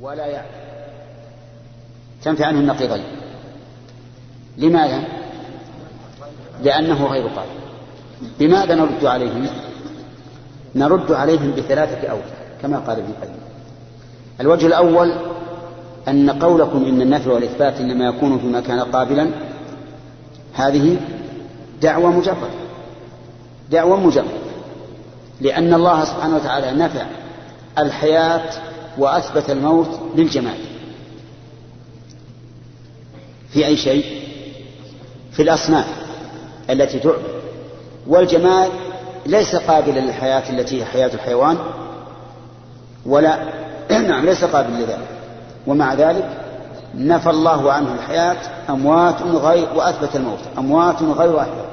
ولا يعلم تنفي عنه النقيضين لماذا؟ لأنه غير قادر بماذا نرد عليهم؟ نرد عليهم بثلاثة أوجه كما قال ابن القيم. الوجه الأول أن قولكم إن النفي والإثبات إنما يكون فيما كان قابلا هذه دعوة مجردة. دعوة مجردة. لأن الله سبحانه وتعالى نفع الحياة وأثبت الموت للجمال في أي شيء؟ في الأصنام التي تعبد. والجمال ليس قابلا للحياة التي هي حياة الحيوان ولا نعم ليس قابل لذلك. ومع ذلك نفى الله عنه الحياة أموات غير وأثبت الموت أموات غير أحياء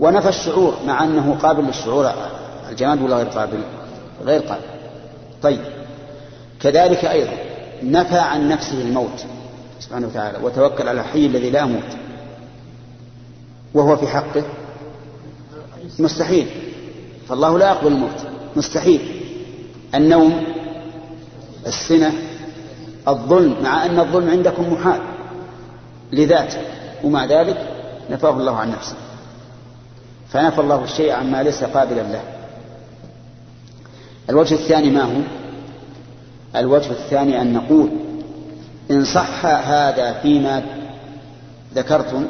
ونفى الشعور مع أنه قابل للشعور. الجماد ولا غير قابل؟ غير قابل. طيب. كذلك أيضا نفى عن نفسه الموت سبحانه وتعالى وتوكل على الحي الذي لا يموت وهو في حقه. مستحيل. فالله لا يقبل الموت. مستحيل. النوم السنة الظلم مع أن الظلم عندكم محال لذاته ومع ذلك نفاه الله عن نفسه. فنفى الله الشيء عما ليس قابلا له. الوجه الثاني ما هو؟ الوجه الثاني أن نقول إن صح هذا فيما ذكرتم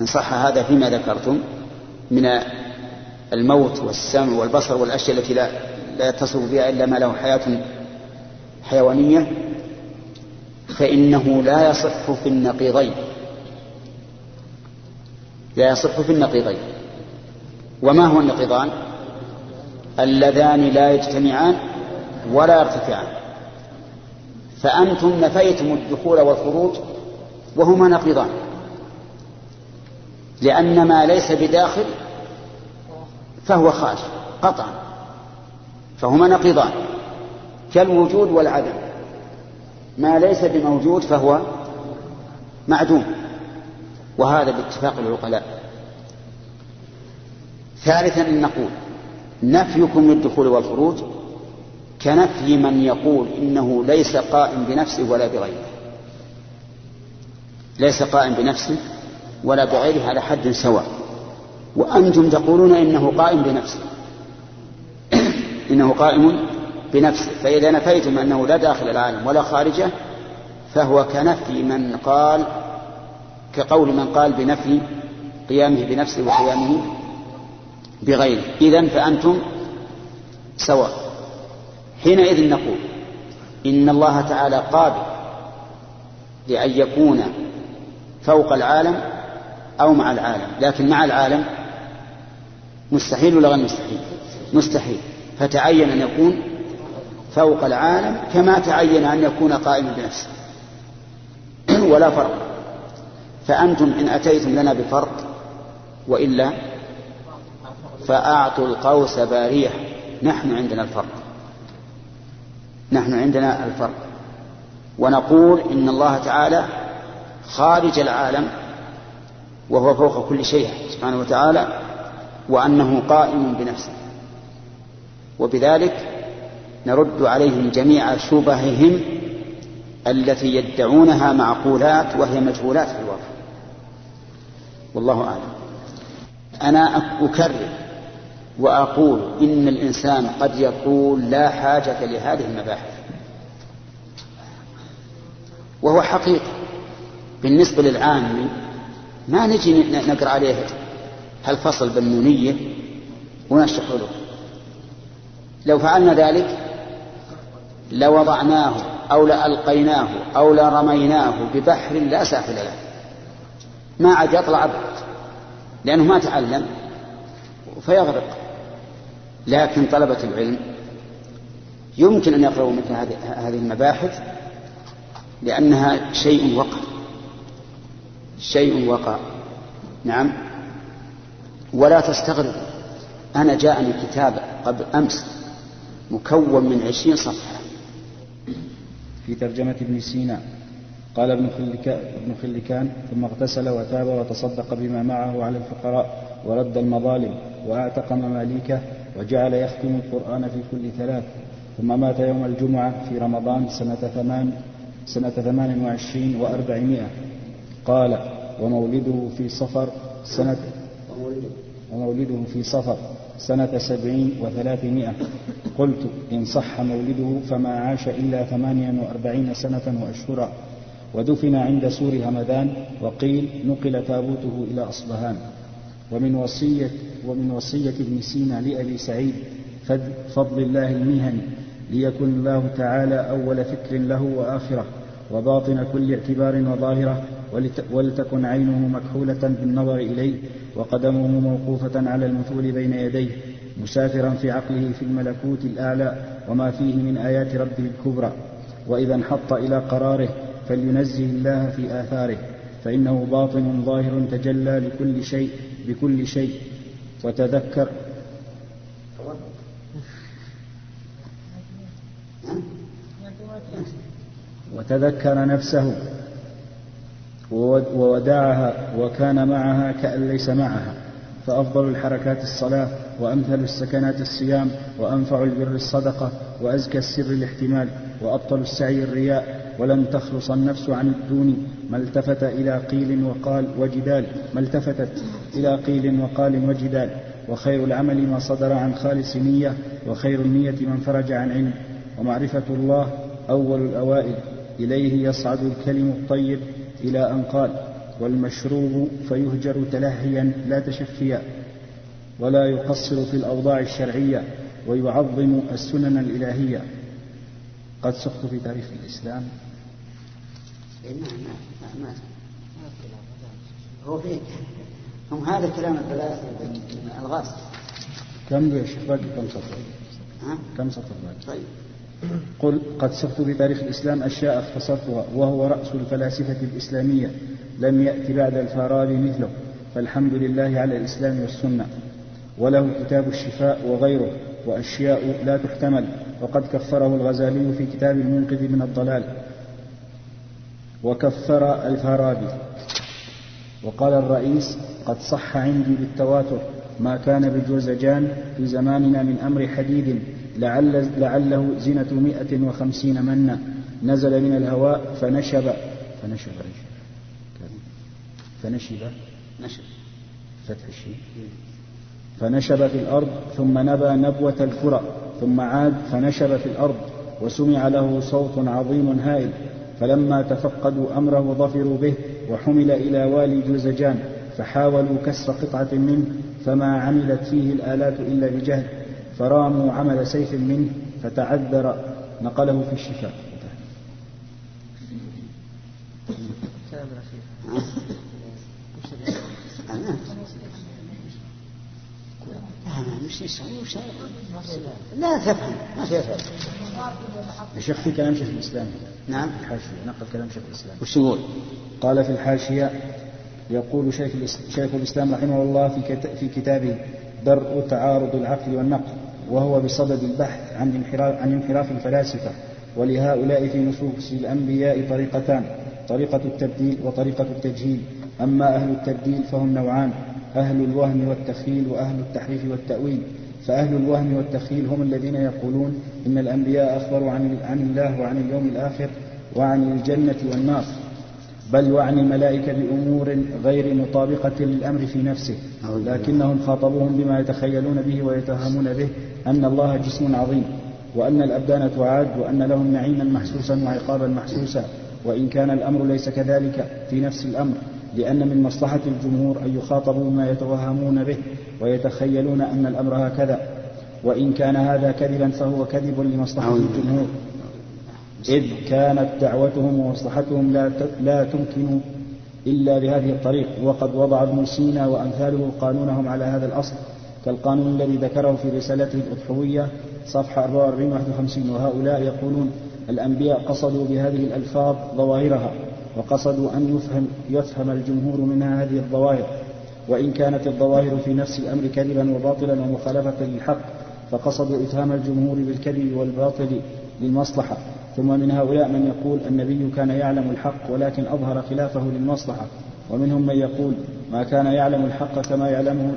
إن صح هذا فيما ذكرتم من الموت والسمع والبصر والأشياء التي لا لا يتصف بها إلا ما له حياة حيوانية فإنه لا يصح في النقيضين. لا يصح في النقيضين. وما هو النقيضان؟ اللذان لا يجتمعان ولا يرتفعان فأنتم نفيتم الدخول والخروج وهما نقيضان. لأن ما ليس بداخل فهو خارج قطعا. فهما نقيضان. كالوجود والعدم. ما ليس بموجود فهو معدوم. وهذا باتفاق العقلاء. ثالثا أن نقول نفيكم للدخول والخروج كنفي من يقول إنه ليس قائم بنفسه ولا بغيره. ليس قائم بنفسه ولا بغيره على حد سواء. وأنتم تقولون إنه قائم بنفسه. إنه قائم بنفسه. فإذا نفيتم أنه لا داخل العالم ولا خارجه فهو كنفي من قال كقول من قال بنفي قيامه بنفسه وقيامه بغيره. إذا فأنتم سواء. حينئذ نقول إن الله تعالى قادر لأن يكون فوق العالم أو مع العالم لكن مع العالم مستحيل ولا غير مستحيل؟ مستحيل. فتعين أن يكون فوق العالم كما تعين أن يكون قائما بنفسه. ولا فرق. فأنتم إن أتيتم لنا بفرق وإلا فأعطوا القوس بارية نحن عندنا الفرق. نحن عندنا الفرق. ونقول إن الله تعالى خارج العالم وهو فوق كل شيء سبحانه وتعالى وأنه قائم بنفسه. وبذلك نرد عليهم جميع شبههم التي يدعونها معقولات وهي مجهولات في الواقع. والله أعلم. أنا أكرر وأقول إن الإنسان قد يقول لا حاجة لهذه المباحث. وهو حقيقة. بالنسبة للعامي ما نجي نقرأ عليه هالفصل بالنونية ونشرح له. لو فعلنا ذلك لوضعناه أو لألقيناه أو لرميناه ببحر لا ساحل له. ما عاد يطلع أبد. لأنه ما تعلم فيغرق. لكن طلبة العلم يمكن أن يقرأوا مثل هذه المباحث لأنها شيء وقع. شيء وقع. نعم. ولا تستغرب. أنا جاءني كتاب قبل أمس مكون من عشرين صفحة. في ترجمة ابن سينا قال ابن خلكان, ابن خلكان ثم اغتسل وتاب وتصدق بما معه على الفقراء ورد المظالم وأعتق مماليكه وجعل يختم القرآن في كل ثلاث ثم مات يوم الجمعة في رمضان سنة ثمان سنة ثمان وعشرين وأربعمائة. قال ومولده في صفر سنة ومولده في صفر سنة سبعين وثلاثمائة. قلت إن صح مولده فما عاش إلا ثمانيا وأربعين سنة وأشهرا ودفن عند سور همدان وقيل نقل تابوته إلى أصبهان. ومن وصية ومن وصية ابن سينا لأبي سعيد فضل الله المهني ليكن الله تعالى أول فكر له وآخرة وباطن كل اعتبار وظاهرة ولتكن عينه مكحولة بالنظر إليه وقدمه موقوفة على المثول بين يديه مسافرا في عقله في الملكوت الأعلى وما فيه من آيات ربه الكبرى. وإذا انحط إلى قراره فلينزه الله في آثاره فإنه باطن ظاهر تجلى لكل شيء بكل شيء. وتذكر. وتذكر نفسه. وودعها وكان معها كأن ليس معها. فأفضل الحركات الصلاة وأمثل السكنات الصيام وأنفع البر الصدقة وأزكى السر الاحتمال. وأبطل السعي الرياء ولم تخلص النفس عن الدون. ما التفت إلى قيل وقال وجدال. ما التفتت إلى قيل وقال وجدال. وخير العمل ما صدر عن خالص نية وخير النية من فرج عن علم. ومعرفة الله أول الأوائل. إليه يصعد الكلم الطيب إلى أن قال. والمشروب فيهجر تلهيا لا تشفيا. ولا يقصر في الأوضاع الشرعية. ويعظم السنن الإلهية. قد سقت في تاريخ الإسلام. نعم هو هم هذا كلام الغاز. كم يا شيخ باقي؟ كم سطر؟ ها؟ كم سطر باقي؟ طيب. قل قد سقت في تاريخ الإسلام أشياء اختصرتها وهو رأس الفلاسفة الإسلامية. لم يأت بعد الفارابي مثله. فالحمد لله على الإسلام والسنة. وله كتاب الشفاء وغيره. وأشياء لا تحتمل. وقد كفره الغزالي في كتاب المنقذ من الضلال. وكفر الفارابي. وقال الرئيس قد صح عندي بالتواتر ما كان بجوزجان في زماننا من أمر حديد لعل لعله زنة مئة وخمسين منا. نزل من الهواء فنشب فنشب فنشب نشب. فتح الشيء فنشب في الأرض ثم نبى نبوة الكرة ثم عاد فنشب في الأرض وسمع له صوت عظيم هائل فلما تفقدوا أمره ظفروا به وحمل إلى والي جوزجان فحاولوا كسر قطعة منه فما عملت فيه الآلات إلا بجهل فراموا عمل سيف منه فتعذر نقله في الشفاء. لا تفهم ما فيها شيخ في كلام شيخ الإسلام. نعم. الحاشية نقل كلام شيخ الإسلام. وش يقول؟ قال في الحاشية يقول شيخ شيخ الإسلام رحمه الله في في كتابه درء تعارض العقل والنقل وهو بصدد البحث عن انحراف عن انحراف الفلاسفة ولهؤلاء في نصوص الأنبياء طريقتان طريقة التبديل وطريقة التجهيل. أما أهل التبديل فهم نوعان. أهل الوهم والتخيل وأهل التحريف والتأويل. فأهل الوهم والتخيل هم الذين يقولون إن الأنبياء أخبروا عن, عن الله وعن اليوم الآخر وعن الجنة والنار. بل وعن الملائكة بأمور غير مطابقة للأمر في نفسه. لكنهم خاطبوهم بما يتخيلون به ويتهمون به أن الله جسم عظيم وأن الأبدان تعاد وأن لهم نعيما محسوسا وعقابا محسوسا. وإن كان الأمر ليس كذلك في نفس الأمر. لأن من مصلحة الجمهور أن يخاطبوا بما يتوهمون به ويتخيلون أن الأمر هكذا وإن كان هذا كذبا فهو كذب لمصلحة الجمهور. إذ كانت دعوتهم ومصلحتهم لا لا تمكن إلا بهذه الطريق وقد وضع ابن سينا وأمثاله قانونهم على هذا الأصل كالقانون الذي ذكره في رسالته الأضحوية صفحة 44 51 وهؤلاء يقولون الأنبياء قصدوا بهذه الألفاظ ظواهرها. وقصدوا أن يفهم, يفهم الجمهور منها هذه الظواهر. وإن كانت الظواهر في نفس الأمر كذبا وباطلا ومخالفة للحق فقصدوا إفهام الجمهور بالكذب والباطل للمصلحة. ثم من هؤلاء من يقول النبي كان يعلم الحق ولكن أظهر خلافه للمصلحة. ومنهم من يقول ما كان يعلم الحق كما يعلمه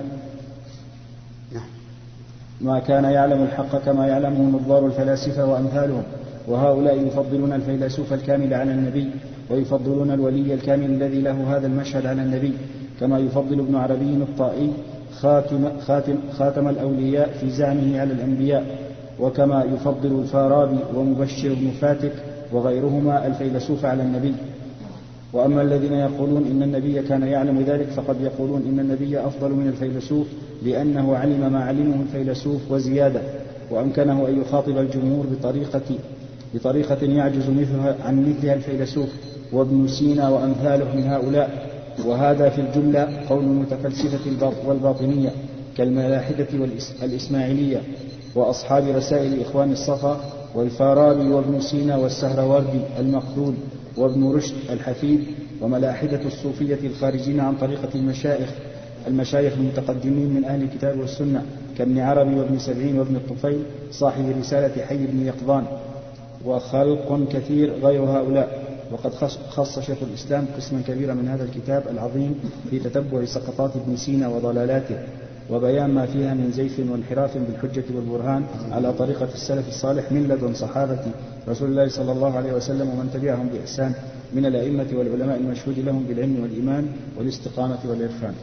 ما كان يعلم الحق كما يعلمه نظار الفلاسفة وأمثالهم. وهؤلاء يفضلون الفيلسوف الكامل على النبي ويفضلون الولي الكامل الذي له هذا المشهد على النبي كما يفضل ابن عربي الطائي خاتم, خاتم, خاتم الأولياء في زعمه على الأنبياء وكما يفضل الفارابي ومبشر بن فاتك وغيرهما الفيلسوف على النبي. وأما الذين يقولون إن النبي كان يعلم ذلك فقد يقولون إن النبي أفضل من الفيلسوف لأنه علم ما علمه الفيلسوف وزيادة وأمكنه أن يخاطب الجمهور بطريقة بطريقة يعجز مثلها عن مثلها الفيلسوف. وابن سينا وأمثاله من هؤلاء. وهذا في الجملة قول المتفلسفة والباطنية كالملاحدة والإسماعيلية وأصحاب رسائل إخوان الصفا والفارابي وابن سينا والسهروردي المقتول وابن رشد الحفيد وملاحدة الصوفية الخارجين عن طريقة المشايخ المشايخ المتقدمين من أهل الكتاب والسنة كابن عربي وابن سبعين وابن الطفيل صاحب رسالة حي بن يقظان. وخلق كثير غير هؤلاء. وقد خص شيخ الإسلام قسما كبيرا من هذا الكتاب العظيم في تتبع سقطات ابن سينا وضلالاته وبيان ما فيها من زيف وانحراف بالحجة والبرهان على طريقة السلف الصالح من لدن صحابة رسول الله صلى الله عليه وسلم ومن تبعهم بإحسان من الأئمة والعلماء المشهود لهم بالعلم والإيمان والاستقامة والإرفان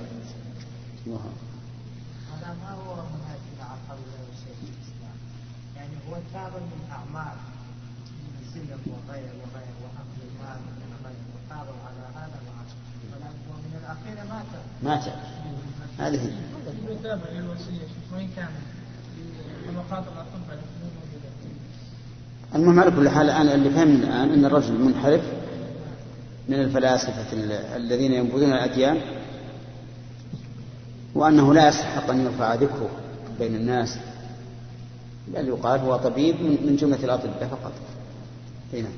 ما هو شيخ الإسلام؟ يعني هو تاب من أعمال من الزنا وغير وغير وأخذ المال وغير وتاب على هذا ومن الأخير مات هذه المتابعة للوصية وين كان طبقات الأطباء المهم على كل حال الآن اللي فهمنا الآن أن الرجل منحرف من الفلاسفة الذين ينبذون الأديان وأنه لا يستحق أن يرفع ذكره بين الناس بل يقال هو طبيب من جملة الأطباء فقط. هنا.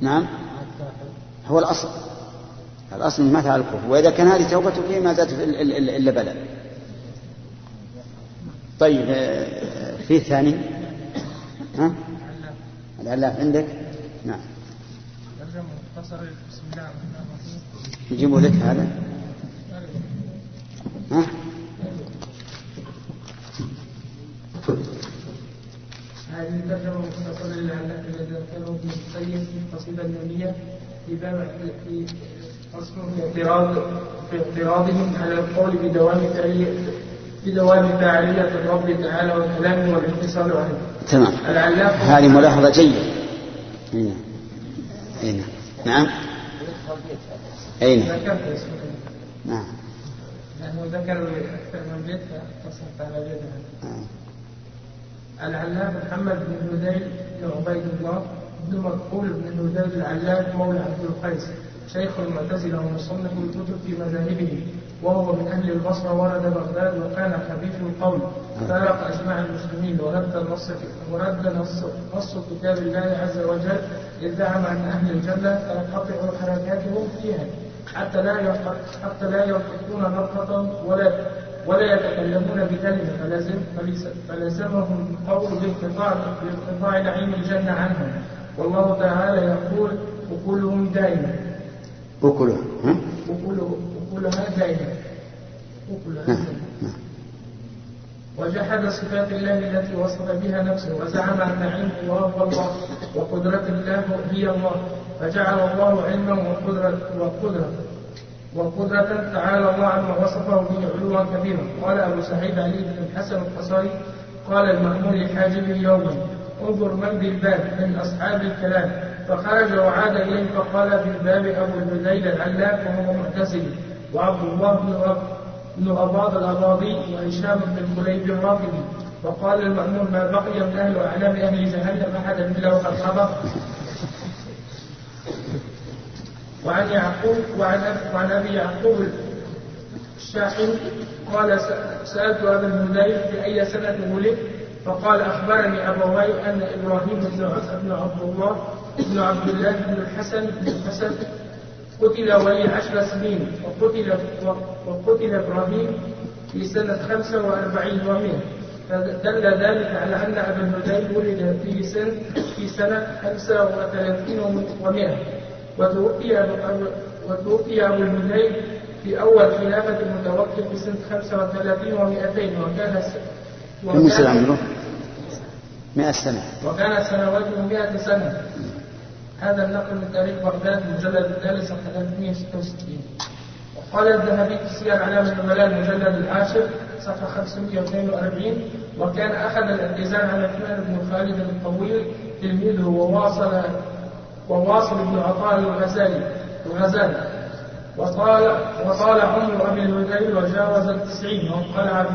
نعم. هو الأصل. الأصل ما فعل الكفر وإذا كان هذه توبته فيه ما زادت إلا بلاء طيب آه، في ثاني ها؟ العلاف عندك؟ نعم. يجيبوا لك هذا؟ ها؟ هذه الترجمة مختصرة للعلاف الذي ذكره ابن القيم في القصيدة النونية في باب في اعتراض في اعتراضهم على القول بدوام بدوام فاعلية الرب تعالى وكلامه والانفصال عنه. تمام. هذه ملاحظة جيدة. أين أين نعم. أين نعم. لأنه ذكر أكثر من بيت فاتصلت على بيتها. العلاق محمد بن هذيل بن عبيد الله بن مكحول بن هذيل العلاق مولى عبد القيس شيخ المعتزلة ومصنف الكتب في مذاهبه وهو من أهل البصرة ورد بغداد وكان خبيث القول. فارق أجماع المسلمين ورد نص ورد نص نص كتاب الله عز وجل إذ زعم أن أهل الجنة تنقطع حركاتهم فيها. حتى لا حتى لا ينطقون نطقة ولا ولا يتكلمون بكلمة فلازم فلزمهم القول بانقطاع بانقطاع نعيم الجنة عنهم. والله تعالى يقول وكلهم دائما. أكلها ها؟ أكلها دائما أكلها. وجحد صفات الله التي وصف بها نفسه وزعم أن علمه هو الله وقدرة الله هي الله. فجعل الله علما وقدرة وقدرة وقدرة تعالى الله عما وصفه به علوا كبيرا قال أبو سعيد علي بن الحسن القصري قال المأمون لحاجبه يوما انظر من بالباب من أصحاب الكلام. فخرج وعاد إليه فقال في الباب أبو الهذيل العلاف وهو معتزل وعبد الله بن أباض الأباضي وهشام بن خليب الرافضي وقال المأمون ما بقي من أهل أعلام أهل جهنم أحدا إلا وقد حضر وعن يعقوب وعن وعن أبي يعقوب الشاحن قال سألت أبا الهذيل في أي سنة ولدت فقال أخبرني أبواي أن إبراهيم بن عبد الله ابن عبد الله بن الحسن بن الحسن قتل ولي عشر سنين وقتل وقتل إبراهيم في سنة خمسة وأربعين ومئة. فدل ذلك على أن أبا الهذيل ولد في سنة في سنة خمسة وثلاثين ومئة. وتوفي أبو وتوفي أبو الهذيل في أول خلافة المتوفي في سنة خمسة وثلاثين ومئتين. وكان كم يصير عمره؟ مئة سنة. وكانت سنواته مئة سنة. هذا النقل من تاريخ بغداد المجلد الثالث صفحة 366 وقال الذهبي في سير علام النبلاء المجلد العاشر صفحة 542 وكان أخذ الاتزان على عثمان بن خالد الطويل تلميذه وواصل وواصل بن عطاء الغزالي الغزالي. وطال وطال عمر أبي الهذيل وجاوز التسعين وانقلع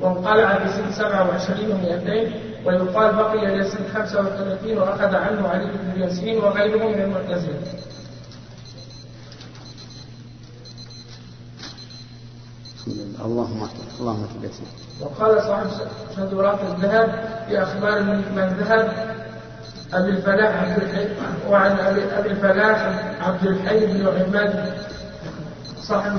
وانقلع في سن 27 و200 ويقال بقي إلى سن 35 وأخذ عنه علي بن ياسين وغيره من المعتزلة. اللهم اللهم وقال صاحب شذورات الذهب في أخبار من ذهب أبي الفلاح عبد الحي وعن ابي الفلاح عبد الحي بن عماد صاحب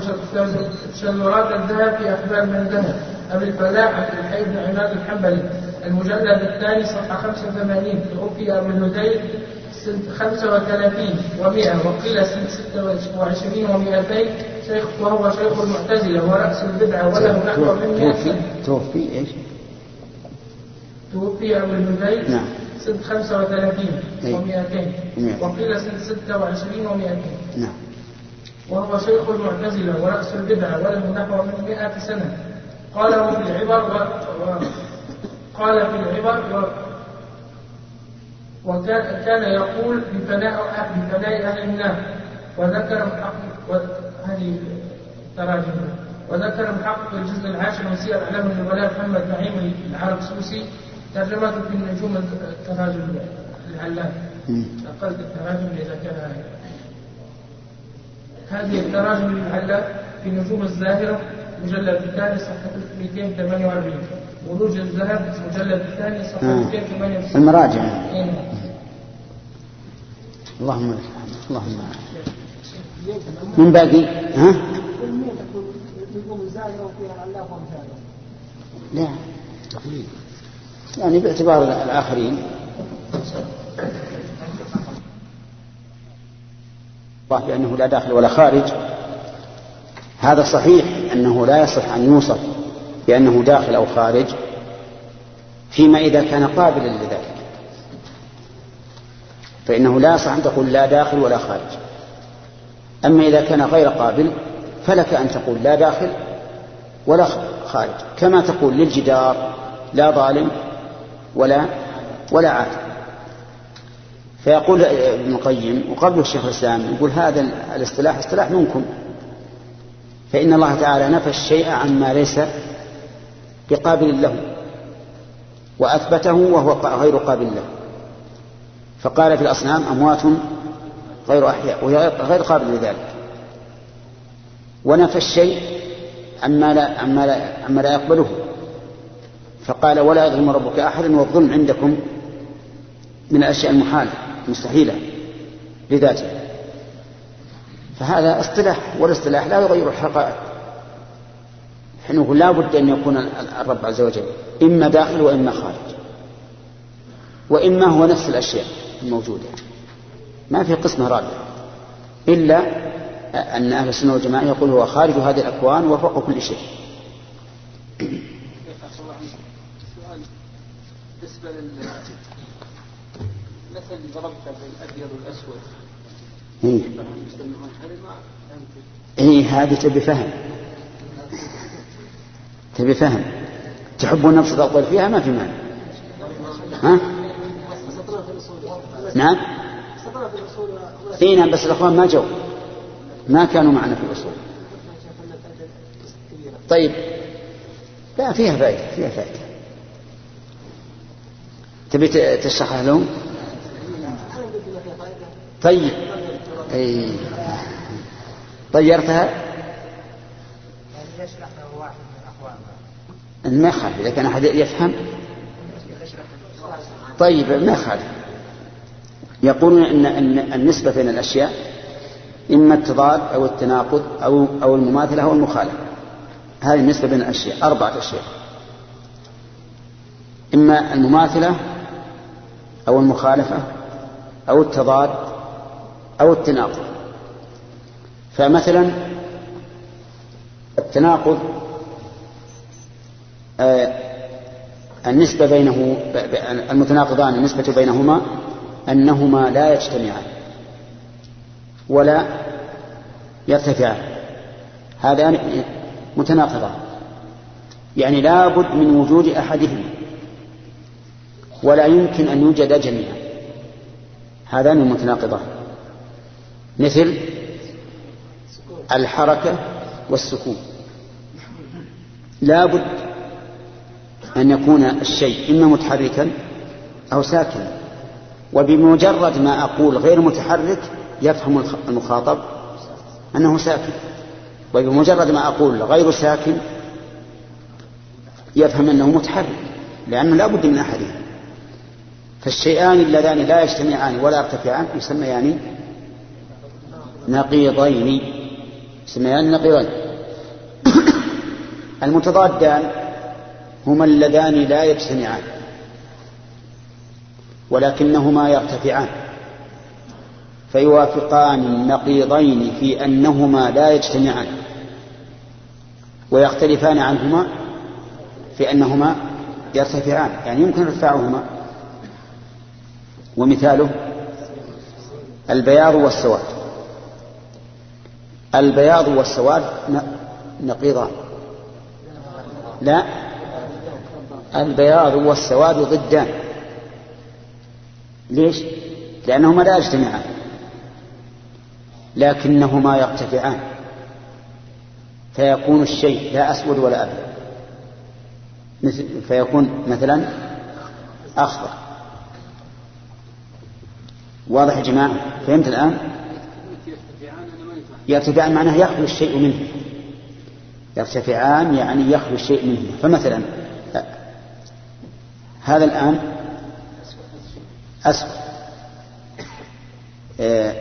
شذورات الذهب في أخبار من ذهب أبي الفلاح عبد الحي بن عماد الحنبلي. المجلد الثاني صفحة 85 توفي ابو الهذيل سنة 35 و100 وقيل سنة 26 و200 شيخ وهو شيخ المعتزلة ورأس البدعة وله نحو من توفي توفي إيش؟ توفي أبو الهذيل نعم. سنة 35 و200 وقيل سنة 26 و200 نعم. وهو شيخ المعتزلة ورأس البدعة وله نحو من 100 سنة. قاله في العبر و... و... قال في العبر. وكان كان يقول بفناء بفناء أهل النار وذكر هذه التراجم. وذكر محقق الجزء العاشر من سير أعلام النبلاء محمد نعيم العرقسوسي ترجمته في النجوم التراجم. العلام نقلت التراجم إذا كان هذه التراجم للعلام في نجوم الزاهرة مجلد الثاني صفحة 248 ولوج الذهب مجلد الثاني صفحة 268 المراجع. إيه. اللهم اللهم من باقي ها؟ لا. يعني باعتبار الآخرين. بأنه لا داخل ولا خارج. هذا صحيح أنه لا يصح أن يوصف بأنه داخل أو خارج فيما إذا كان قابلا لذلك. فإنه لا يصح أن تقول لا داخل ولا خارج. أما إذا كان غير قابل فلك أن تقول لا داخل ولا خارج. كما تقول للجدار لا ظالم ولا ولا عادل. فيقول ابن القيم وقبله الشيخ الإسلام يقول هذا الاصطلاح اصطلاح منكم. فإن الله تعالى نفى الشيء عما ليس بقابل له وأثبته وهو غير قابل له. فقال في الأصنام أموات غير أحياء وهي غير قابل لذلك. ونفى الشيء عما لا, عما لا, عما لا يقبله. فقال ولا يظلم ربك أحدا والظلم عندكم من الأشياء المحالة المستحيلة لذاته. فهذا اصطلاح والاصطلاح لا يغير الحقائق. نحن نقول لا بد أن يكون الرب عز وجل إما داخل وإما خارج. وإما هو نفس الأشياء الموجودة. ما في قسمة رابعة. إلا أن أهل السنة والجماعة يقول هو خارج هذه الأكوان وفوق كل شيء. بالنسبة مثل اللي ضربته بالأبيض والأسود. إيه. إيه هذه تبي فهم. تبي فهم. تحبون نفس الأطول فيها؟ ما في مانع. ها؟ نعم؟ اي نعم بس الأخوان ما جو. ما كانوا معنا في الأصول. طيب. لا فيها فائدة فيها فائدة. تبي تشرحها لهم؟ طيب. اي طيرتها؟ ما يخالف إذا كان أحد يفهم. طيب ما يخالف؟ يقولون ان ان النسبة بين الأشياء إما التضاد أو التناقض أو أو المماثلة أو المخالفة. هذه النسبة بين الأشياء أربعة أشياء. إما المماثلة أو المخالفة أو التضاد أو التناقض. فمثلا التناقض النسبة بينه المتناقضان النسبة بينهما أنهما لا يجتمعان ولا يرتفعان. هذان متناقضان. يعني لا بد من وجود أحدهما ولا يمكن أن يوجد جميعا. هذان المتناقضان مثل الحركة والسكون. لا بد أن يكون الشيء إما متحركا أو ساكنا. وبمجرد ما أقول غير متحرك يفهم المخاطب أنه ساكن. وبمجرد ما أقول غير ساكن يفهم أنه متحرك لأنه لا بد من أحدهم فالشيئان اللذان لا يجتمعان ولا يرتفعان يسميان نقيضين. يسميان نقيضين. المتضادان هما اللذان لا يجتمعان ولكنهما يرتفعان فيوافقان النقيضين في أنهما لا يجتمعان ويختلفان عنهما في أنهما يرتفعان يعني يمكن ارتفاعهما. ومثاله البياض والسواد. البياض والسواد نقيضان. لا؟ البياض والسواد ضدان ليش؟ لأنهما لا يجتمعان. لكنهما يرتفعان. فيكون الشيء لا أسود ولا أبيض. فيكون مثلا أخضر. واضح يا جماعة؟ فهمت الآن؟ يرتفعان معناه يخلو الشيء منه. يرتفعان يعني يخلو الشيء منه. فمثلا هذا الآن أسود آه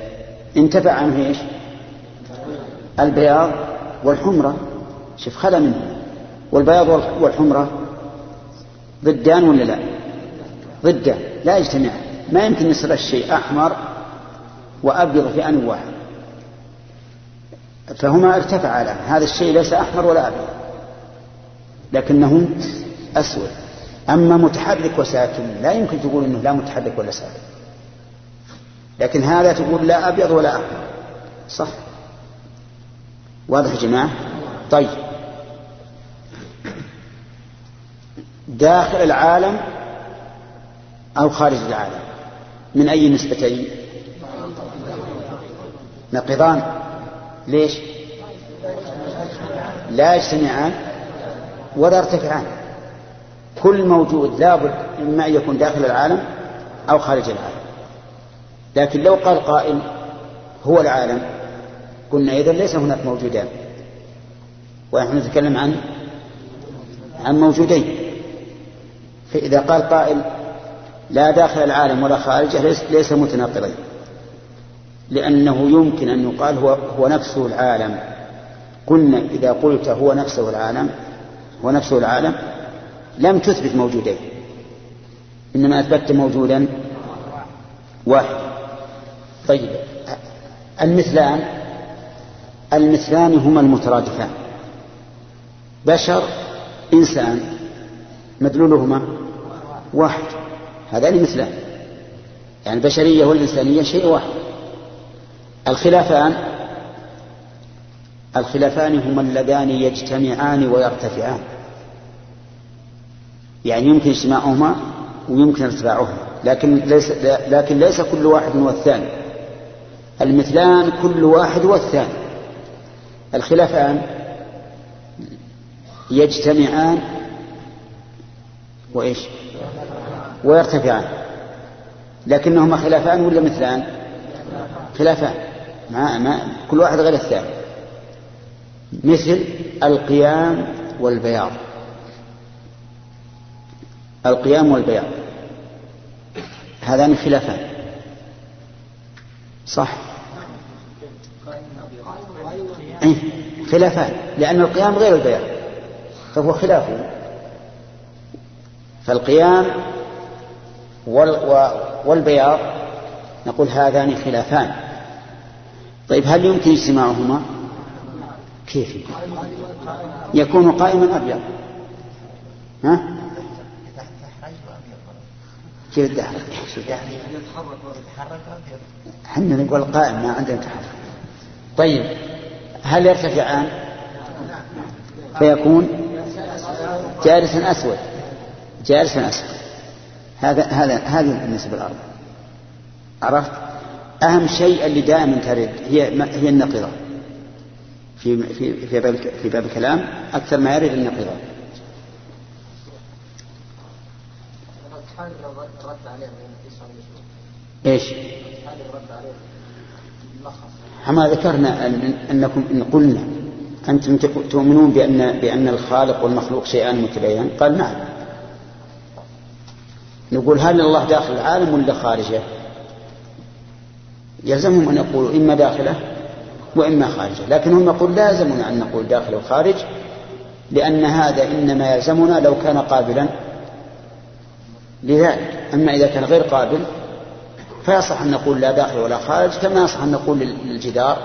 انتفع عنه إيش؟ البياض والحمرة. شوف خلا منه. والبياض والحمرة ضدان ولا لا؟ ضدان. لا يجتمعان. ما يمكن يصير الشيء أحمر وأبيض في آن واحد فهما ارتفعا الآن هذا الشيء ليس أحمر ولا أبيض لكنه أسود. أما متحرك وساكن لا يمكن تقول أنه لا متحرك ولا ساكن. لكن هذا تقول لا أبيض ولا أحمر. صح. واضح يا جماعة؟ طيب. داخل العالم أو خارج العالم؟ من أي نسبتين؟ نقضان ليش؟ لا يجتمعان ولا يرتفعان. كل موجود لابد إما أن يكون داخل العالم أو خارج العالم. لكن لو قال قائل هو العالم قلنا إذا ليس هناك موجودان. ونحن نتكلم عن عن موجودين. فإذا قال قائل لا داخل العالم ولا خارجه ليس, ليس متناقضين. لأنه يمكن أن يقال هو, هو نفسه العالم. قلنا إذا قلت هو نفسه العالم هو نفسه العالم لم تثبت موجودين إنما أثبتت موجودا واحد. طيب المثلان المثلان هما المترادفان. بشر إنسان مدلولهما واحد. هذان مثلان. يعني البشرية والإنسانية شيء واحد. الخلافان الخلافان هما اللذان يجتمعان ويرتفعان. يعني يمكن اجتماعهما ويمكن ارتفاعهما لكن ليس لكن ليس كل واحد هو الثاني المثلان كل واحد هو الثاني الخلافان يجتمعان وإيش؟ ويرتفعان. لكنهما خلافان ولا مثلان؟ خلافان. ما ما كل واحد غير الثاني. مثل القيام والبياض. القيام والبياض هذان خلافان. صح. إيه؟ خلافان. لأن القيام غير البياض فهو خلافه فالقيام والبياض نقول هذان خلافان. طيب هل يمكن اجتماعهما؟ كيف؟ يكون قائما أبيض ها؟ كيف ويتحرك إحنا نقول قائم ما عندنا تحرك. طيب هل يرتفعان؟ فيكون جالسا أسود. جالسا أسود. هذا هذا هذه النسبة الأربعة عرفت؟ أهم شيء اللي دائما ترد هي هي النقيضة. في في في باب في باب الكلام أكثر ما يرد إيش؟ كما ذكرنا أن أنكم إن قلنا أنتم تؤمنون بأن بأن الخالق والمخلوق شيئان متباينان؟ قال نعم. نقول هل الله داخل العالم ولا خارجه؟ يلزمهم أن يقولوا إما داخله وإما خارجه. لكن هم يقول لا يلزمنا أن نقول داخل وخارج لأن هذا إنما يلزمنا لو كان قابلا لذلك. أما إذا كان غير قابل فيصح أن نقول لا داخل ولا خارج كما يصح أن نقول للجدار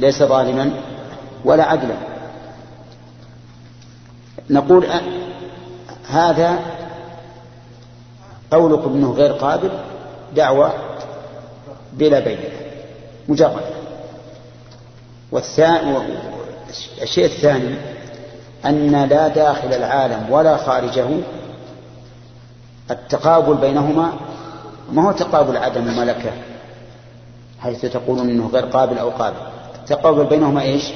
ليس ظالما ولا عدلا. نقول هذا قولكم إنه غير قابل دعوة بلا بينة مجرد. والثاني الشيء الثاني أن لا داخل العالم ولا خارجه التقابل بينهما ما هو تقابل عدم الملكة حيث تقولون إنه غير قابل أو قابل. التقابل بينهما إيش؟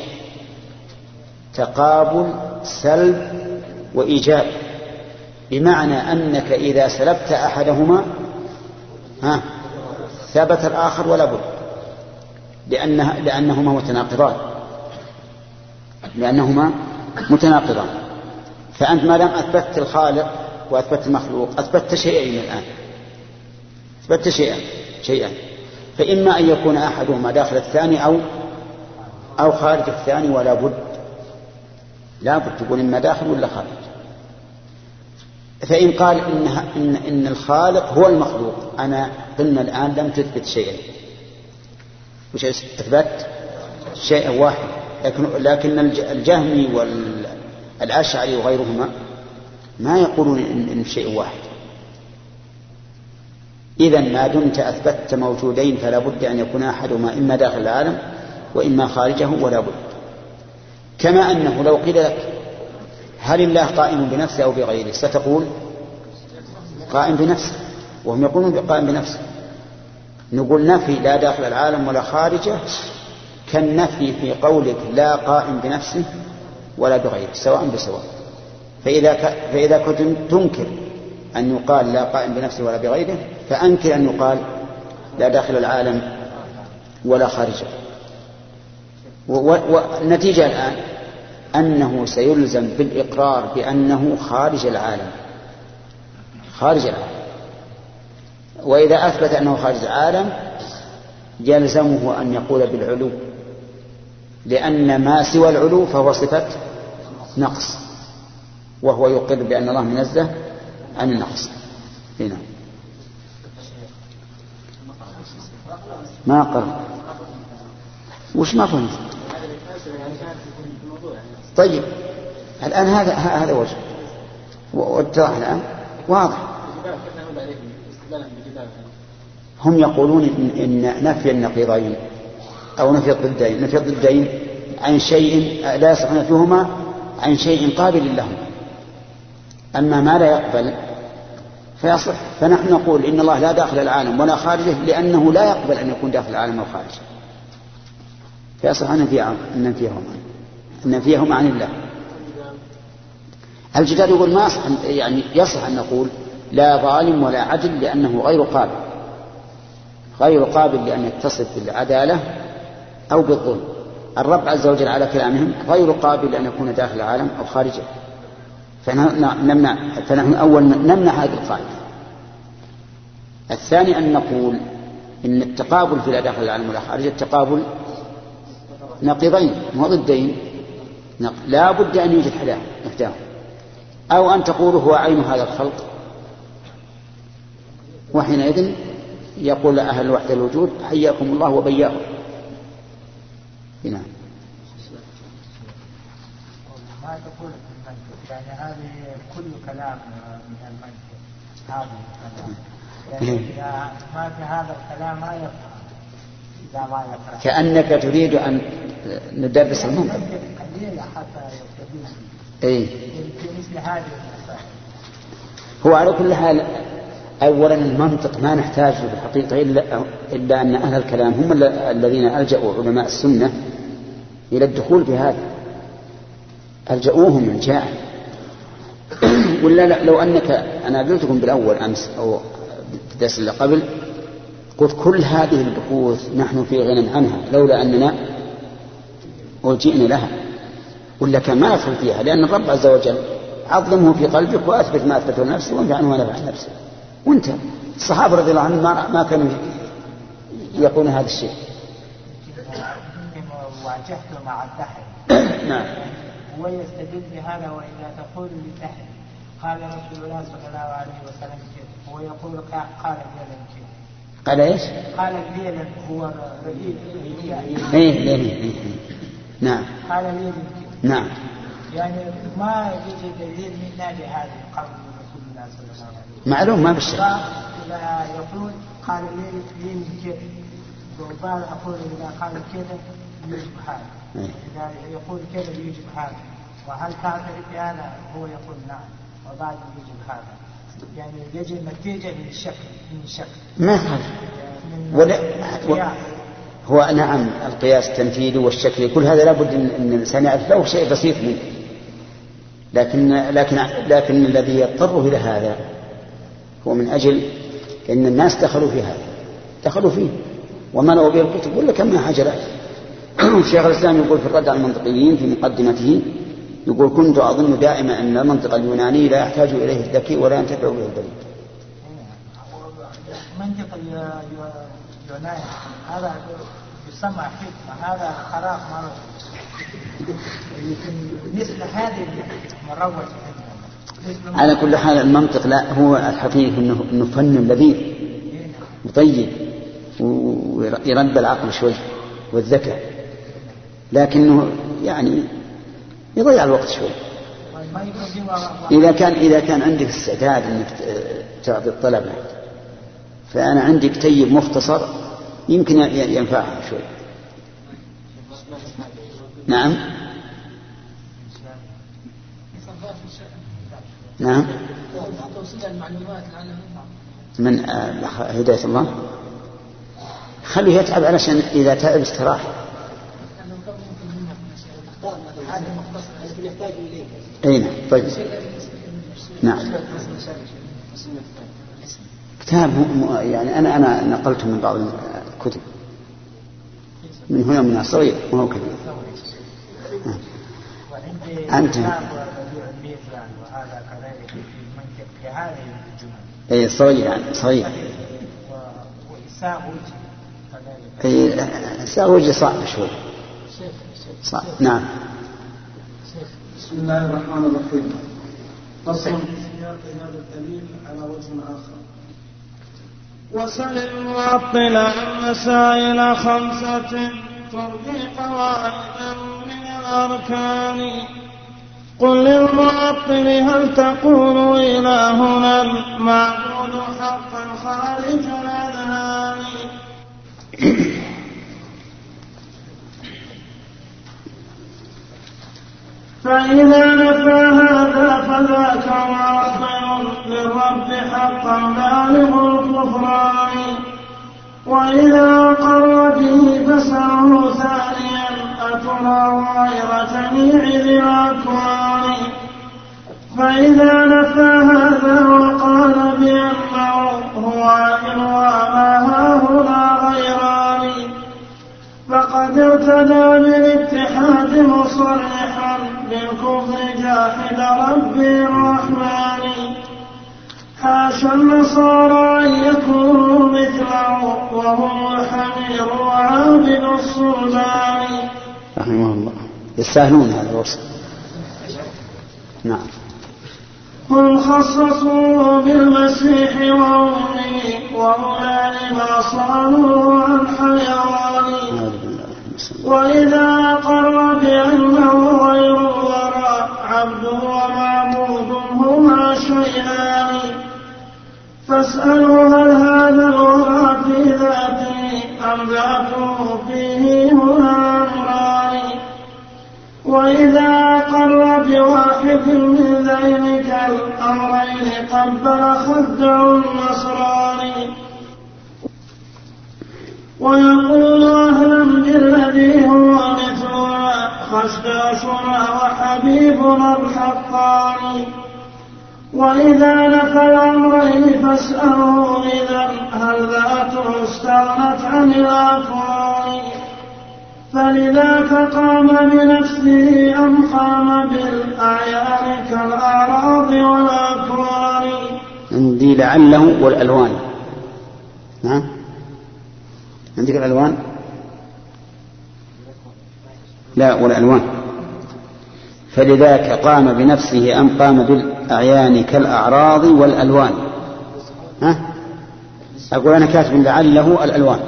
تقابل سلب وإيجاب. بمعنى أنك إذا سلبت أحدهما ها ثبت الآخر ولا بد؟ لأنها لأنهما متناقضان. لأنهما متناقضان. فأنت ما دام أثبتت الخالق وأثبتت المخلوق أثبتت شيئين الآن. أثبتت شيئا شيئا. فإما أن يكون أحدهما داخل الثاني أو أو خارج الثاني ولا بد. لا بد تقول إما داخل ولا خارج. فإن قال إن, إن, إن الخالق هو المخلوق أنا قلنا الآن لم تثبت شيئا. وش أثبت شيئا واحد. لكن, لكن الجهمي والأشعري وغيرهما ما يقولون إن, شيء واحد. إذا ما دمت أثبتت موجودين فلا بد أن يكون أحدهما إما داخل العالم وإما خارجه ولا بد. كما أنه لو قيل لك هل الله قائم بنفسه أو بغيره ستقول قائم بنفسه وهم يقولون قائم بنفسه. نقول نفي لا داخل العالم ولا خارجه كالنفي في قولك لا قائم بنفسه ولا بغيره سواء بسواء. فإذا فإذا كنت تنكر أن يقال لا قائم بنفسه ولا بغيره فأنكر أن يقال لا داخل العالم ولا خارجه. والنتيجة الآن أنه سيلزم بالإقرار بأنه خارج العالم. خارج العالم. وإذا أثبت أنه خارج العالم يلزمه أن يقول بالعلو. لأن ما سوى العلو فهو صفة نقص. وهو يقر بأن الله منزه عن النقص. هنا ما قرر وش ما فهمت؟ طيب الآن هذا هذا وجه. والاتضاح الآن واضح. هم يقولون إن, إن نفي النقيضين أو نفي الضدين. نفي الضدين عن شيء لا يصح نفيهما عن شيء قابل لهما أما ما لا يقبل فيصح. فنحن نقول إن الله لا داخل العالم ولا خارجه لأنه لا يقبل أن يكون داخل العالم أو خارجه. فيصح أن ننفيهما أن ننفيهما عن الله. الجدال يقول ما يصح يعني يصح أن نقول لا ظالم ولا عدل لأنه غير قابل. غير قابل لأن يتصف بالعدالة أو بالظلم. الرب عز وجل على كلامهم غير قابل لأن يكون داخل العالم أو خارجه. فنمنع فنحن أول نمنع هذه القاعدة الثاني أن نقول إن التقابل في داخل العالم ولا خارجه التقابل نقيضين وضدين لا بد أن يوجد إحداهم. أو أن تقولوا هو عين هذا الخلق. وحينئذ يقول أهل وحدة الوجود حياكم الله وبياكم. نعم. تقول يعني هذه كل كلام من المنطق هذه يعني إذا ما في هذا الكلام ما يفهم إذا ما يقرأ كأنك تريد أن ندرس المنطق. قليلة حتى يبتدون إيه. في مثل هذه المسائل. هو على كل حال أولا المنطق ما نحتاج في الحقيقة إلا, إلا أن أهل الكلام هم الذين ألجأوا علماء السنة إلى الدخول في هذا. ألجأوهم من جاء ولا لا؟ لو أنك أنا قلتكم بالأول أمس أو في الدرس اللي قبل قلت كل هذه البحوث نحن في غنى عنها لولا أننا ألجئنا لها. ولا كان ما ندخل فيها لأن الرب عز وجل عظمه في قلبك وأثبت ما أثبته لنفسه وانفع عنه ونفع عن نفسه وأنت الصحابة رضي الله عنهم ما, ما كانوا يقولون هذا الشيء. واجهته مع الدحر. نعم. هو يستدل بهذا وإذا تقول للدحر قال رسول الله صلى الله عليه وسلم كذا هو يقول قال كذا قال إيش؟ قال ليلا هو إيه ليلا إيه. نعم. قال كذا نعم. يعني ما يوجد دليل منا لهذا قول رسول الله صلى الله عليه وسلم. معلوم ما بالشك يقول قال ليل ليل كذا وبعض أقول إذا قال كذا يوجب هذا. إيه. إذا يقول كذا يوجب هذا. وهل تعترف بهذا هو يقول نعم. وبعد يوجب هذا يعني يجي النتيجة من الشك من الشك ما يخالف من ولا. هو نعم القياس التمثيلي والشكل كل هذا لابد ان الانسان يعرف له شيء بسيط منه. لكن لكن لكن الذي يضطر إلى هذا هو من أجل إن الناس دخلوا في هذا. دخلوا فيه. وملأوا به الكتب ولا كم من حاجة له شيخ الإسلام يقول في الرد على المنطقيين في مقدمته يقول كنت أظن دائما أن المنطق اليوناني لا يحتاج إليه الذكي ولا ينتفع به البليد منطق ال- ال- اليوناني هذا يسمى حكمة هذا خلاق مرض مثل هذه مروج مثل على كل حال المنطق لا هو الحقيقة انه إنه فن لذيذ وطيب ويربى العقل شوي والذكاء. لكنه يعني يضيع الوقت شوي. إذا كان إذا كان عندك استعداد أنك تعطي الطلبة فأنا عندي كتيب مختصر يمكن ينفعهم شوي. نعم. نعم. من آه، هداية الله. خليه يتعب علشان إذا تعب استراح لأنه كم ممكن منها من الاشياء هذا مختصر الذي يحتاج اليه أي نعم طيب. نعم. كتاب يعني أنا أنا نقلته من بعض الكتب. من هنا من صغير ما هو كبير. وعندي أنت. كتاب بديع الميزان وهذا كذلك في المنطق في هذه الجمل. أي صغير يعني صغير. أي صعب شوي. صعب نعم. بسم الله الرحمن الرحيم. فصل. سياق هذا الدليل على وجه آخر. وسل المعطل عن مسائل خمسة ترضي قواعدا من الأركان. قل للمعطل هل تقول إلهنا المعبود حقا خارج الأذهان؟ فإذا نفى هذا فذاك معطل للرب حقا بالغ الكفران. وإذا أقر به فسره ثانيا أترى غير جميع ذي الأكوان. فإذا نفى هذا وقال بأنه هو إن وما هاهنا غيران. فقد ارتدى بالاتحاد جاحد ربي الرحمن. حاشا النصارى ان يكونوا مثله وهم الحمير وعابد الصلبان رحمه الله. يستاهلون هذا الوصف. نعم. هم خصصوا بالمسيح وأمه وأولى لما صانوا عن حيوان. وإذا أقر بأنه غير عبد ومعبود هما شيئان فاسألوا هل هذا الورى في ذاته أم ذاته فيه هنا أمران. وإذا أقر بواحد من ذلك الأمرين قبل خده النصراني. ويقول أهلا مثلنا خشاشنا وحبيبنا الحقاني وإذا نفى الأمرين فاسألوا إذا هل ذاته استغنت عن الأكوان فلذاك قام بنفسه أم قام بالأعيان كالأعراض والأكوان عندي لعله والألوان. نعم. عندك الألوان؟ لا والألوان. فلذاك قام بنفسه أم قام بالأعيان كالأعراض والألوان؟ ها؟ أقول أنا كاتب لعله الألوان.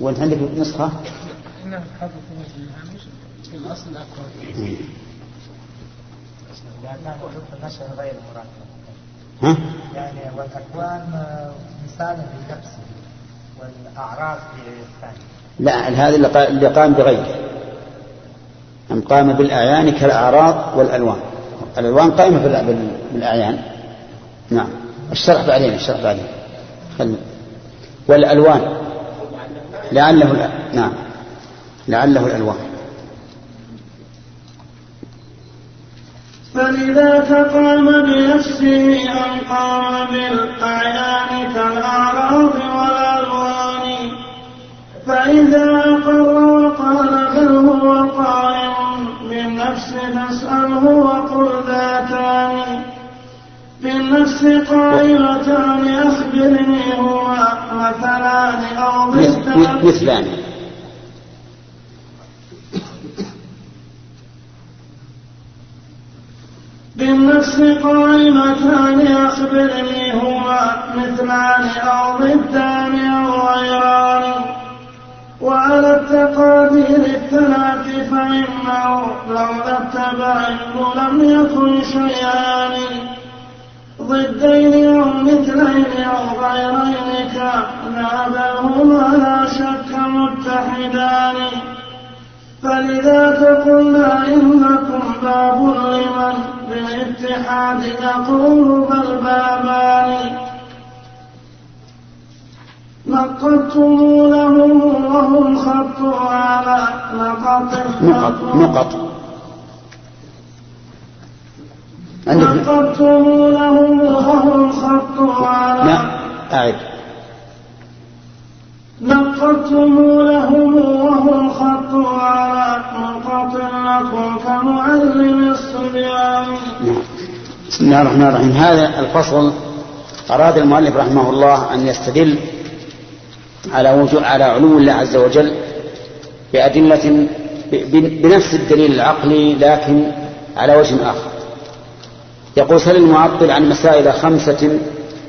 وأنت عندك نسخة؟ الأصل ها؟ يعني والأكوان مثال لنفسه والأعراض للثاني لا هذا اللي قام بغيره. أم قام بالأعيان كالأعراض والألوان؟ الألوان قائمة بال- بال- بالأعيان. نعم. الشرح بعدين الشرح بعدين. خل... والألوان. لعله الأ- نعم. لعله الألوان. فلذاك قام بنفسه أم قام بالأعيان كالأعراض والألوان فإذا أقر بالنفس قائمتان أخبرني هما مثلان أو مثلان بالنفس قائمتان أخبرني هما مثلان أو ضدان أو غيران. وعلى التقادير الثلاث فإنه لولا التباين لم يكن شيئان. ضدين أو مثلين أو غيرين كانا بل هما لا شك متحدان. فلذاك قلنا إنكم باب لمن بالاتحاد يقول بل بابان نقضتم لهم وهم خطوا على نقط نقط نقط عندك لهم وهم خطوا على أعد. نقضتم لهم وهم خطوا على نقط لكم كمعلم الصبيان. بسم الله الرحمن الرحيم. هذا الفصل أراد المؤلف رحمه الله أن يستدل على وجود على علو الله عز وجل بأدلة بنفس الدليل العقلي لكن على وجه آخر. يقول سل المعطل عن مسائل خمسة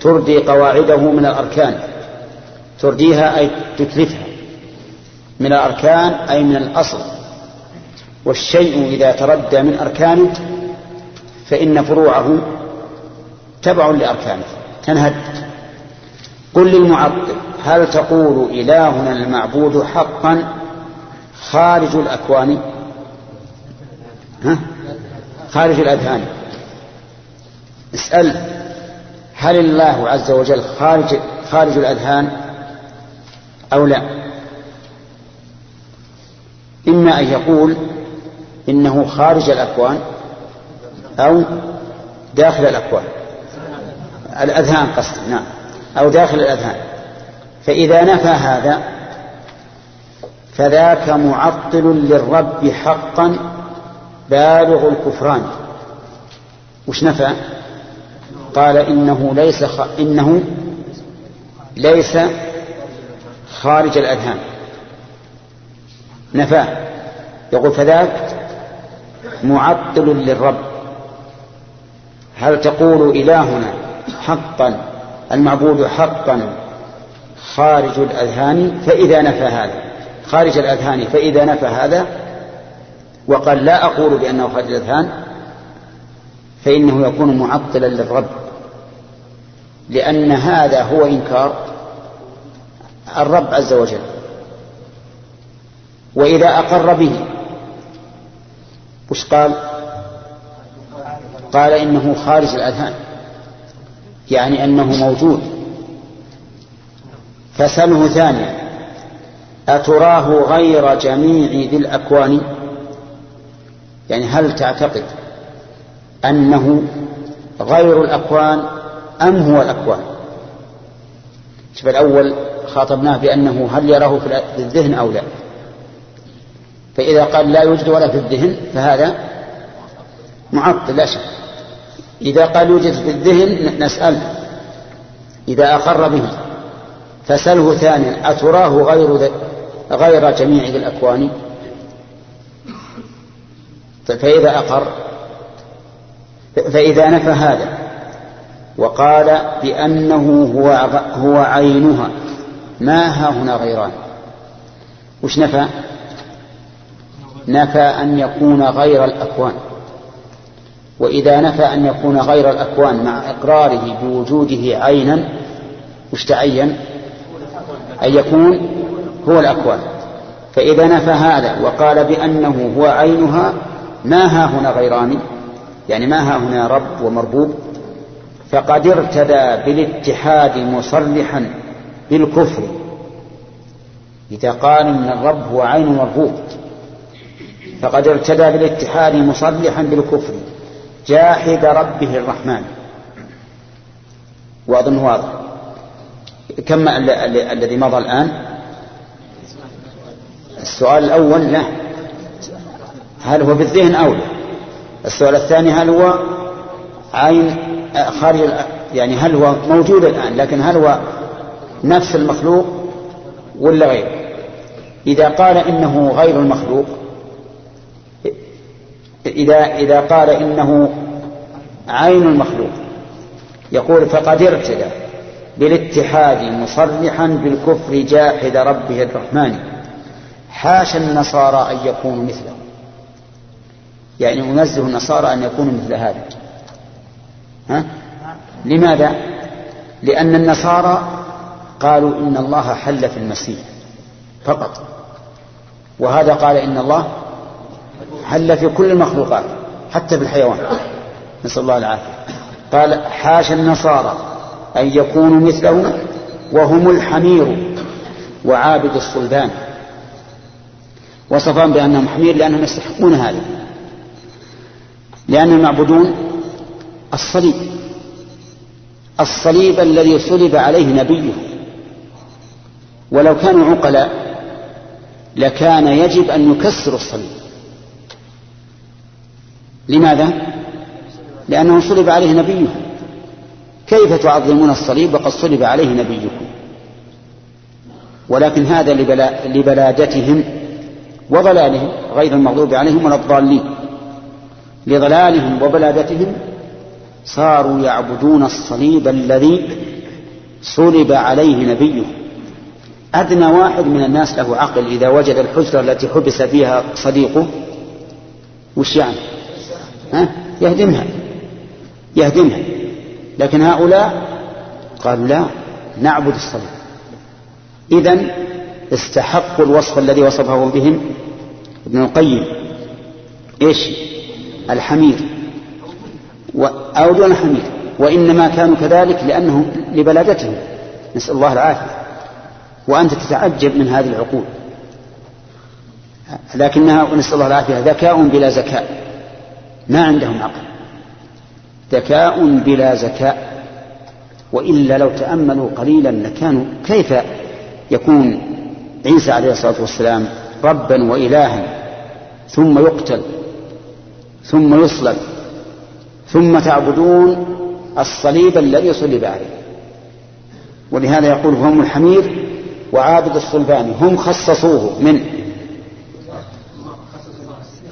تردي قواعده من الأركان. ترديها أي تتلفها من الأركان أي من الأصل. والشيء إذا تردى من أركانه فإن فروعه تبع لأركانه. تنهد. قل للمعطل هل تقول إلهنا المعبود حقا خارج الأكوان؟ ها؟ خارج الأذهان. اسأل هل الله عز وجل خارج خارج الأذهان أو لا؟ إما أن يقول إنه خارج الأكوان أو داخل الأكوان. الأذهان قصد نعم. أو داخل الأذهان. فإذا نفى هذا فذاك معطل للرب حقا بالغ الكفران. وش نفى؟ قال إنه ليس خ... إنه ليس خارج الأذهان. نفاه يقول فذاك معطل للرب. هل تقول إلهنا حقا المعبود حقا خارج الأذهان؟ فإذا نفى هذا. خارج الأذهان فإذا نفى هذا وقال لا أقول بأنه خارج الأذهان فإنه يكون معطلا للرب لأن هذا هو إنكار الرب عز وجل. وإذا أقر به وش قال؟ قال إنه خارج الأذهان يعني أنه موجود. فسله ثانيا أتراه غير جميع ذي الأكوان؟ يعني هل تعتقد أنه غير الأكوان أم هو الأكوان؟ شوف الأول خاطبناه بأنه هل يراه في الذهن أو لا. فإذا قال لا يوجد ولا في الذهن فهذا معطل لا شك. إذا قال يوجد في الذهن نسأله إذا أقر به فسله ثانيا أتراه غير غير جميع الأكوان؟ فإذا أقر فإذا نفى هذا وقال بأنه هو هو عينها ما ها هنا غيران؟ وش نفى؟ نفى أن يكون غير الأكوان. وإذا نفى أن يكون غير الأكوان مع إقراره بوجوده عينا وش تعين؟ أن يكون هو الأكوان. فإذا نفى هذا وقال بأنه هو عينها ما ها هنا غيران؟ يعني ما ها هنا رب ومربوب فقد ارتدى بالاتحاد مصرحا بالكفر إذا قال إن الرب هو عين مربوب فقد ارتدى بالاتحاد مصرحا بالكفر جاحد ربه الرحمن. وأظن واضح؟ كم الذي مضى الآن؟ السؤال الأول لا. هل هو في الذهن أو لا؟ السؤال الثاني هل هو عين خارج يعني هل هو موجود الآن لكن هل هو نفس المخلوق ولا غيره إذا قال إنه غير المخلوق إذا إذا قال إنه عين المخلوق يقول فقد ارتدى بالاتحاد مصرحا بالكفر جاحد ربه الرحمن حاشا النصارى أن يكونوا مثله. يعني ينزه النصارى أن يكونوا مثل هذا. ها؟ لماذا؟ لأن النصارى قالوا إن الله حل في المسيح فقط. وهذا قال إن الله حل في كل المخلوقات حتى في الحيوان. نسأل الله العافية. قال حاشا النصارى أن يكونوا مثله وهم الحمير وعابد الصلبان. وصفهم بأنهم حمير لأنهم يستحقون هذا. لأنهم يعبدون الصليب الصليب الذي صلب عليه نبيه. ولو كانوا عقلاء لكان يجب أن يكسروا الصليب. لماذا؟ لأنه صلب عليه نبيه. كيف تعظمون الصليب وقد صلب عليه نبيكم؟ ولكن هذا لبلا لبلادتهم وضلالهم غير المغضوب عليهم ولا الضالين. لضلالهم وبلادتهم صاروا يعبدون الصليب الذي صلب عليه نبيه. أدنى واحد من الناس له عقل إذا وجد الحجرة التي حبس فيها صديقه وش يعني؟ ها؟ يهدمها. يهدمها. لكن هؤلاء قالوا لا نعبد الصليب. إذا استحقوا الوصف الذي وصفه بهم ابن القيم. إيش؟ الحمير. أو دون حمير. وإنما كانوا كذلك لأنهم لبلادتهم نسأل الله العافية. وأنت تتعجب من هذه العقول. لكنها ونسأل الله العافية. ذكاء بلا زكاء ما عندهم عقل. ذكاء بلا زكاء وإلا لو تأملوا قليلا لكانوا كيف يكون عيسى عليه الصلاة والسلام ربا وإلها ثم يقتل ثم يصلب ثم تعبدون الصليب الذي صلب عليه. ولهذا يقول هم الحمير وعابد الصلبان هم خصصوه من؟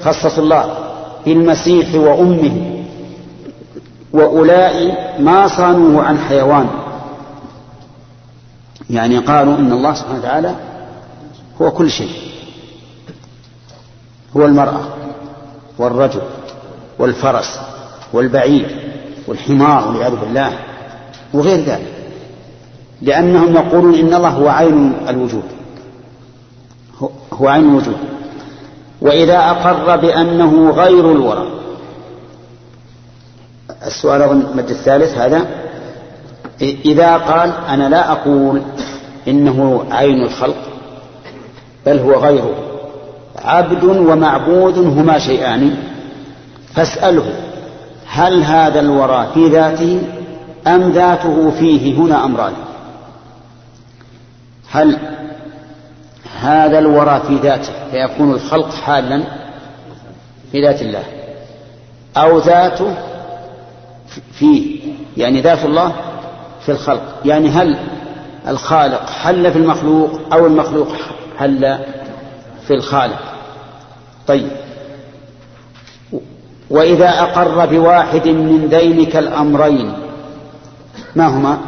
خصص الله. بالمسيح وأمه وأولئك ما صانوه عن حيوان. يعني قالوا إن الله سبحانه وتعالى هو كل شيء هو المرأة والرجل. والفرس والبعير والحمار والعياذ بالله وغير ذلك لأنهم يقولون إن الله هو عين الوجود هو عين الوجود. وإذا أقر بأنه غير الورى السؤال المد الثالث هذا إذا قال أنا لا أقول إنه عين الخلق بل هو غيره عبد ومعبود هما شيئان. فاسأله هل هذا الورى في ذاته أم ذاته فيه هنا أمران؟ هل هذا الورى في ذاته فيكون الخلق حالا في ذات الله أو ذاته فيه يعني ذات الله في الخلق؟ يعني هل الخالق حل في المخلوق أو المخلوق حل في الخالق؟ طيب. وإذا أقر بواحد من ذينك الأمرين ما هما؟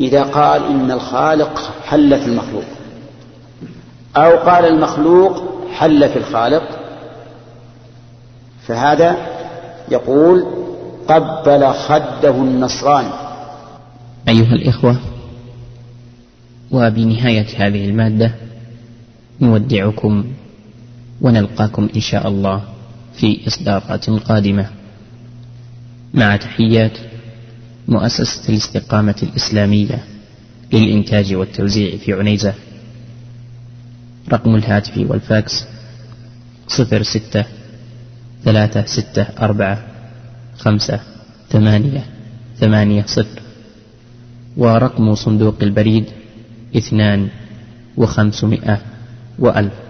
إذا قال إن الخالق حل في المخلوق. أو قال المخلوق حل في الخالق. فهذا يقول قبل خده النصراني أيها الإخوة وبنهاية هذه المادة نودعكم ونلقاكم إن شاء الله في إصدارات قادمة. مع تحيات مؤسسة الاستقامة الإسلامية للإنتاج والتوزيع في عنيزة. رقم الهاتف والفاكس صفر ستة ثلاثة ستة أربعة خمسة ثمانية ثمانية صفر. ورقم صندوق البريد اثنان وخمسمائة وألف.